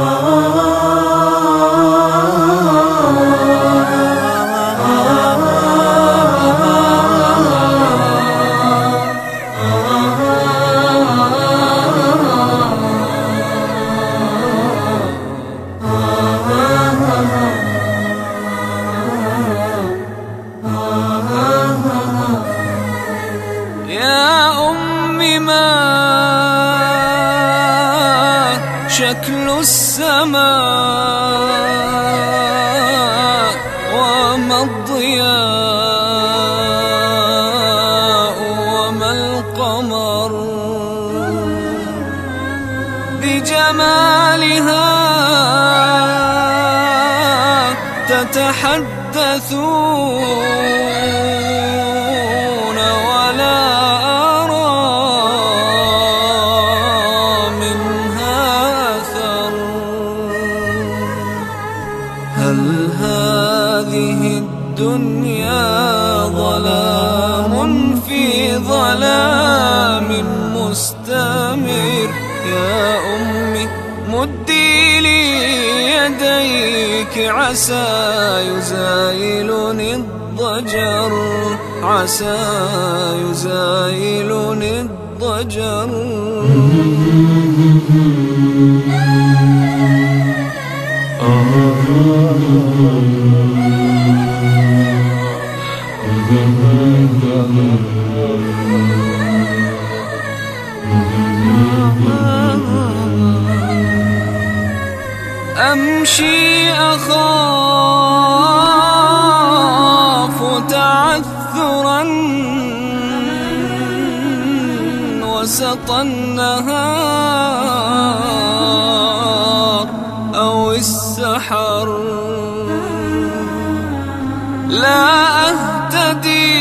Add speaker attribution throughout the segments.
Speaker 1: Oh. شكل السماء وما الضياء وما القمر بجمالها تتحدثون. هذه الدنيا ظلام في ظلام مستمر. يا أمي مدي لي يديك عسى يزايلني الضجر عسى يزايلني الضجر. أمشي أخاف تعثرا وسط النهار أو السحر. لا أهتدي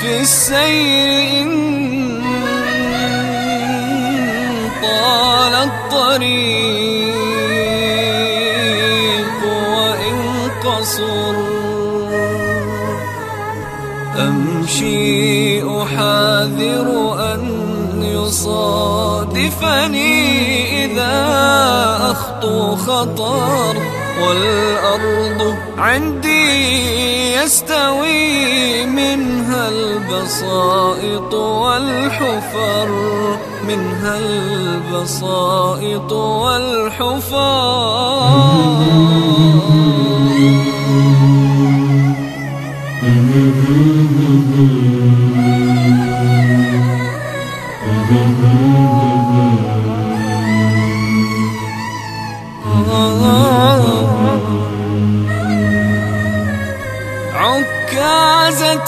Speaker 1: في السير الطريق وإن قصر أمشي أحاذر أن يصادفني إذا أخطو خطر. والأرض عندي يستوي منها البسائط والحفر منها البسائط والحفر.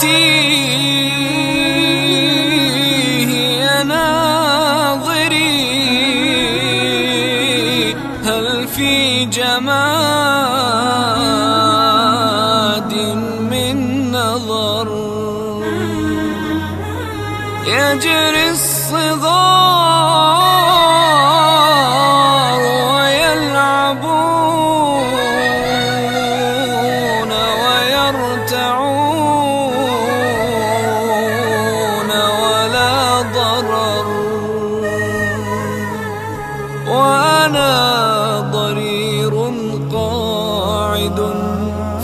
Speaker 1: عكازتي هي ناظري. هل في جماد من نظر؟ يجري الصغار ويلعبون ويرتعون. ضرير قاعد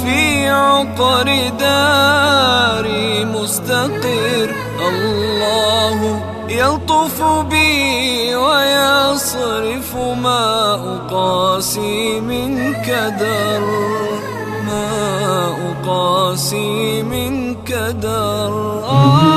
Speaker 1: في عقر داري مستقر. الله يلطف بي ويصرف ما أقاسي من كدر ما أقاسي من كدر آه.